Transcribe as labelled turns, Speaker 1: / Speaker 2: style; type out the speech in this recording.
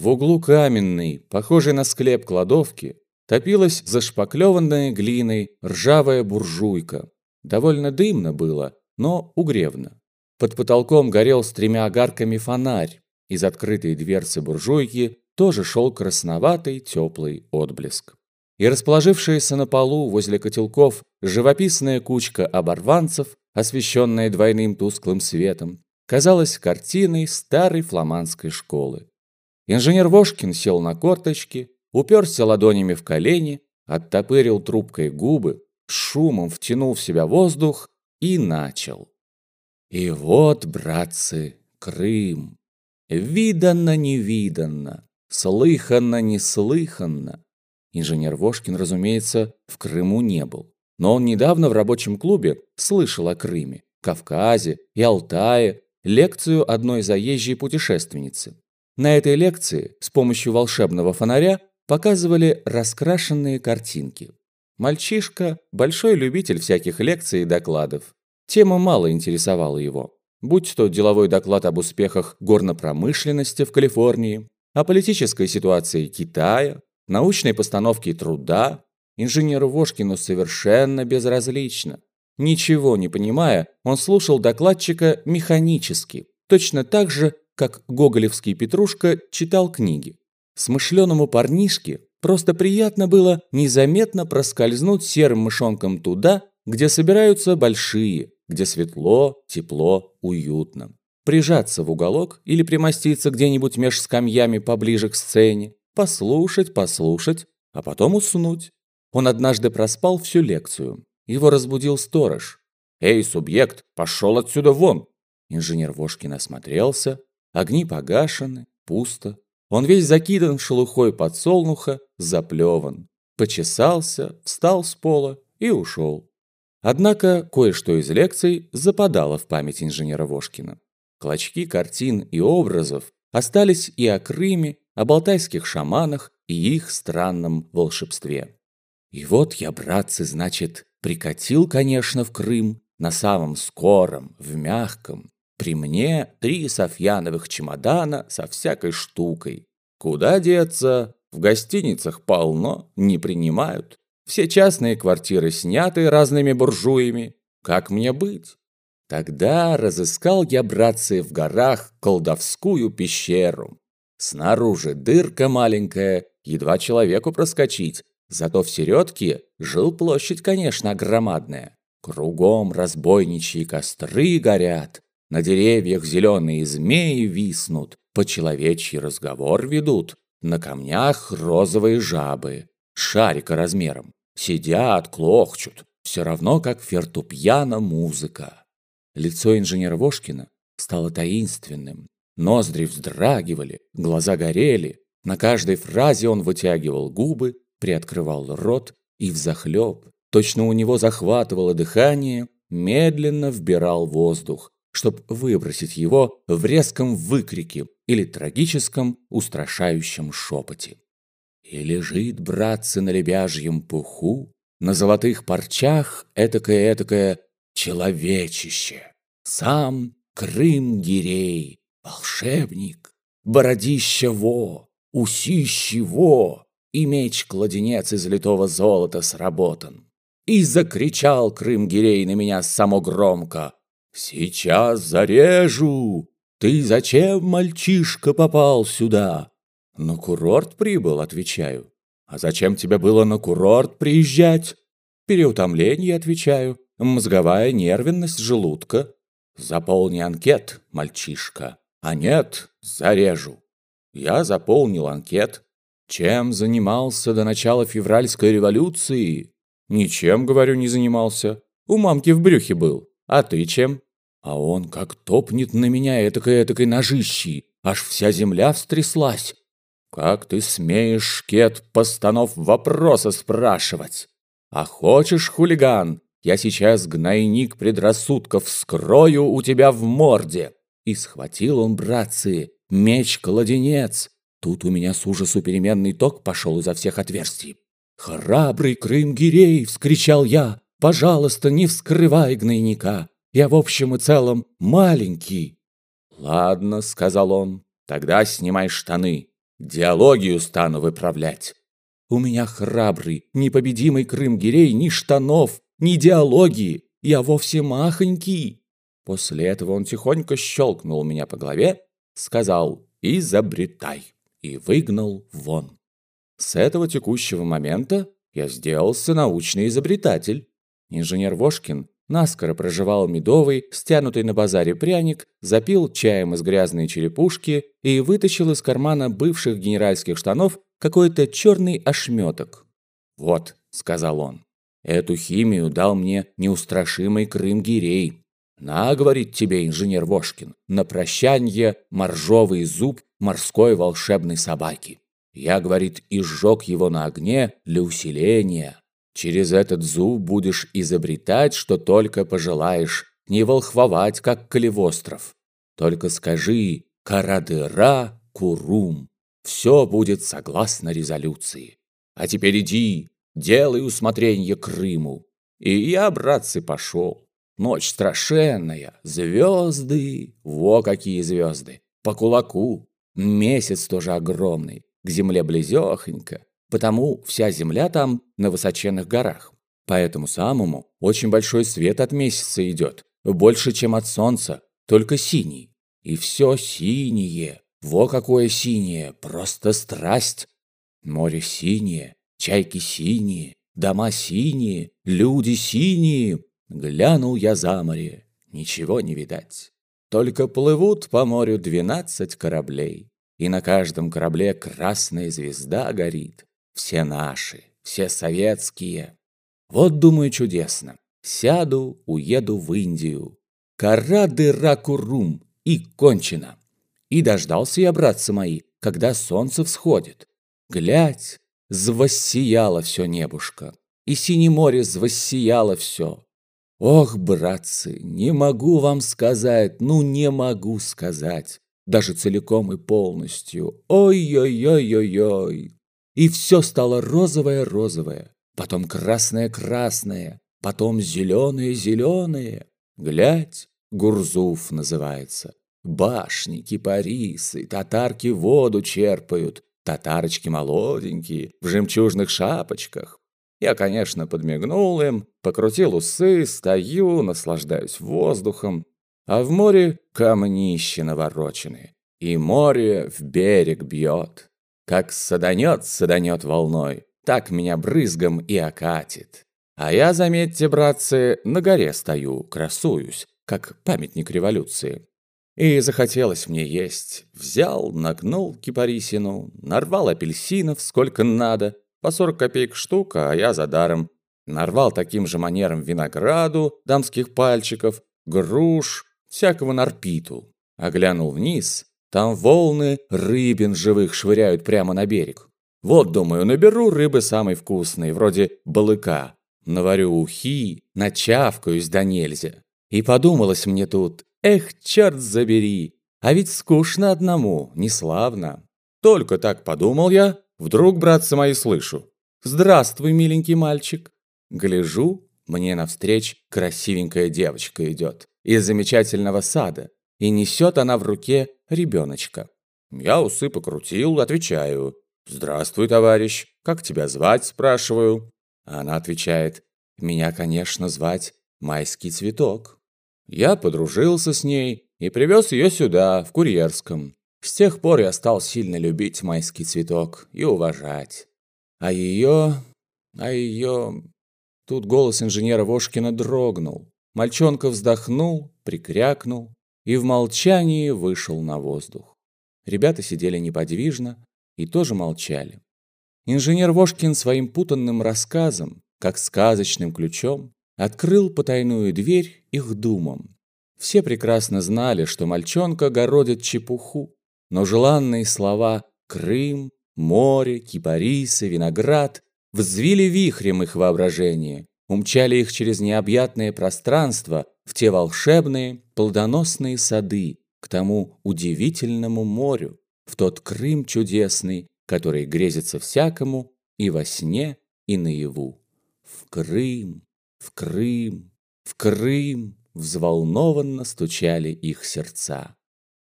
Speaker 1: В углу каменной, похожей на склеп кладовки, топилась зашпаклеванная глиной ржавая буржуйка. Довольно дымно было, но угревно. Под потолком горел с тремя огарками фонарь. Из открытой дверцы буржуйки тоже шел красноватый теплый отблеск. И расположившаяся на полу возле котелков живописная кучка оборванцев, освещенная двойным тусклым светом, казалась картиной старой фламандской школы. Инженер Вошкин сел на корточки, уперся ладонями в колени, оттопырил трубкой губы, шумом втянул в себя воздух и начал. И вот, братцы, Крым. Виданно-невиданно, слыханно-неслыханно. Инженер Вошкин, разумеется, в Крыму не был. Но он недавно в рабочем клубе слышал о Крыме, Кавказе и Алтае лекцию одной заезжей путешественницы. На этой лекции с помощью волшебного фонаря показывали раскрашенные картинки. Мальчишка – большой любитель всяких лекций и докладов. Тема мало интересовала его. Будь то деловой доклад об успехах горнопромышленности в Калифорнии, о политической ситуации Китая, научной постановке труда, инженеру Вошкину совершенно безразлично. Ничего не понимая, он слушал докладчика механически, точно так же, как гоголевский Петрушка читал книги. Смышленому парнишке просто приятно было незаметно проскользнуть серым мышонком туда, где собираются большие, где светло, тепло, уютно. Прижаться в уголок или примоститься где-нибудь меж скамьями поближе к сцене, послушать, послушать, а потом уснуть. Он однажды проспал всю лекцию. Его разбудил сторож. «Эй, субъект, пошел отсюда вон!» Инженер Вошкин осмотрелся. Огни погашены, пусто. Он весь закидан шелухой подсолнуха, заплеван. Почесался, встал с пола и ушел. Однако кое-что из лекций западало в память инженера Вошкина. Клочки картин и образов остались и о Крыме, о балтайских шаманах и их странном волшебстве. И вот я, братцы, значит, прикатил, конечно, в Крым, на самом скором, в мягком. При мне три софьяновых чемодана со всякой штукой. Куда деться? В гостиницах полно, не принимают. Все частные квартиры сняты разными буржуями. Как мне быть? Тогда разыскал я, братцы, в горах колдовскую пещеру. Снаружи дырка маленькая, едва человеку проскочить. Зато в середке жил площадь, конечно, громадная. Кругом разбойничьи костры горят, на деревьях зеленые змеи виснут, по-человечьи разговор ведут, на камнях розовые жабы, шарика размером. Сидят, клохчут, все равно как фертупьяна музыка. Лицо инженера Вошкина стало таинственным. Ноздри вздрагивали, глаза горели. На каждой фразе он вытягивал губы, приоткрывал рот и взахлеб, точно у него захватывало дыхание, медленно вбирал воздух, чтобы выбросить его в резком выкрике или трагическом устрашающем шепоте. И лежит, братцы, на лебяжьем пуху, на золотых парчах этакое-этакое человечище. Сам Крым-Гирей, волшебник, бородище во, усище во, и меч-кладенец из литого золота сработан. И закричал Крым-Гирей на меня само громко. «Сейчас зарежу! Ты зачем, мальчишка, попал сюда? «На курорт прибыл», — отвечаю. «А зачем тебе было на курорт приезжать?» «Переутомление», — отвечаю. «Мозговая нервенность желудка». «Заполни анкет, мальчишка». «А нет, зарежу». Я заполнил анкет. Чем занимался до начала февральской революции? Ничем, говорю, не занимался. У мамки в брюхе был. А ты чем? А он как топнет на меня этакой-этакой ножищей. Аж вся земля встряслась. «Как ты смеешь, шкет, постанов вопроса спрашивать? А хочешь, хулиган, я сейчас гнойник предрассудков скрою у тебя в морде!» И схватил он, братцы, меч-кладенец. Тут у меня с ужасу переменный ток пошел изо всех отверстий. «Храбрый Крым-Гирей!» — вскричал я. «Пожалуйста, не вскрывай гнойника. Я в общем и целом маленький». «Ладно», — сказал он, — «тогда снимай штаны. Диалогию стану выправлять. У меня храбрый, непобедимый Крым-Гирей ни штанов, ни диалогии. Я вовсе махонький. После этого он тихонько щелкнул меня по голове, сказал «изобретай» и выгнал вон. С этого текущего момента я сделался научный изобретатель. Инженер Вошкин наскоро проживал медовый, стянутый на базаре пряник, запил чаем из грязной черепушки и вытащил из кармана бывших генеральских штанов какой-то черный ошметок. «Вот», — сказал он, — «эту химию дал мне неустрашимый Крым-Гирей. На, — говорит тебе инженер Вошкин, — на прощанье моржовый зуб морской волшебной собаки. Я, говорит, изжег его на огне для усиления, Через этот зуб будешь изобретать, что только пожелаешь, не волхвовать, как Калевостров. Только скажи «Карадыра Курум». Все будет согласно резолюции. А теперь иди, делай усмотрение Крыму. И я, братцы, пошел. Ночь страшенная, звезды, во какие звезды, по кулаку. Месяц тоже огромный, к земле близехонько. Потому вся Земля там на высоченных горах. Поэтому самому очень большой свет от месяца идет. Больше, чем от солнца, только синий. И все синее. Во какое синее, просто страсть. Море синее, чайки синие, дома синие, люди синие. Глянул я за море, ничего не видать. Только плывут по морю двенадцать кораблей, и на каждом корабле красная звезда горит. Все наши, все советские. Вот, думаю, чудесно. Сяду, уеду в Индию. Кара-дыра-курум. И кончено. И дождался я, братцы мои, когда солнце всходит. Глядь, звоссияло все небушка. И синее море звоссияло все. Ох, братцы, не могу вам сказать, ну не могу сказать. Даже целиком и полностью. Ой-ой-ой-ой-ой и все стало розовое-розовое, потом красное-красное, потом зеленое-зеленое. Глядь, Гурзуф называется. Башни, кипарисы, татарки воду черпают, татарочки молоденькие, в жемчужных шапочках. Я, конечно, подмигнул им, покрутил усы, стою, наслаждаюсь воздухом. А в море камнище навороченные, и море в берег бьет. Как саданет, саданет волной, так меня брызгом и окатит. А я, заметьте, братцы, на горе стою, красуюсь, как памятник революции. И захотелось мне есть. Взял, нагнул кипарисину, нарвал апельсинов сколько надо, по 40 копеек штука, а я за даром. Нарвал таким же манером винограду, дамских пальчиков, груш, всякого нарпиту. Оглянул вниз, там волны рыбин живых швыряют прямо на берег. Вот, думаю, наберу рыбы самой вкусной, вроде балыка. Наварю ухи, начавкаюсь да нельзя. И подумалось мне тут, эх, черт забери, а ведь скучно одному, не славно. Только так подумал я, вдруг, братцы мои, слышу. «Здравствуй, миленький мальчик». Гляжу, мне навстречу красивенькая девочка идет из замечательного сада, и несет она в руке ребеночка. Я усы покрутил, отвечаю. «Здравствуй, товарищ. Как тебя звать?» – спрашиваю. Она отвечает. «Меня, конечно, звать Майский цветок». Я подружился с ней и привез ее сюда, в Курьерском. С тех пор я стал сильно любить майский цветок и уважать. А ее... а ее... Тут голос инженера Вошкина дрогнул. Мальчонка вздохнул, прикрякнул и в молчании вышел на воздух. Ребята сидели неподвижно и тоже молчали. Инженер Вошкин своим путанным рассказом, как сказочным ключом, открыл потайную дверь их думам. Все прекрасно знали, что мальчонка городит чепуху, но желанные слова «Крым», «море», «кипарисы», «виноград» взвили вихрем их воображение, умчали их через необъятное пространство в те волшебные, плодоносные сады, к тому удивительному морю, в тот Крым чудесный, который грезится всякому и во сне, и наяву. В Крым, в Крым, в Крым взволнованно стучали их сердца.